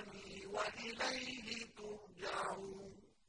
عني وإليه